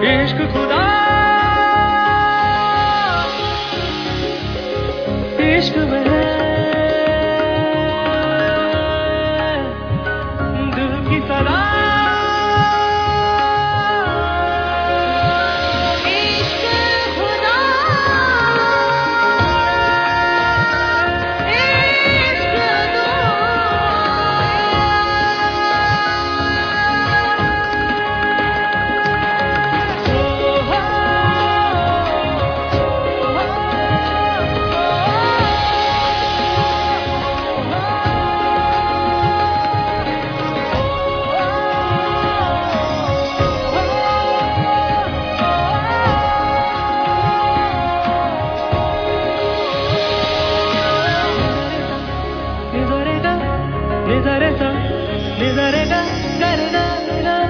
इश्क खुदा। इश्क में दिल की सलाह Teresa, Lisa Rega, Garina, Garina.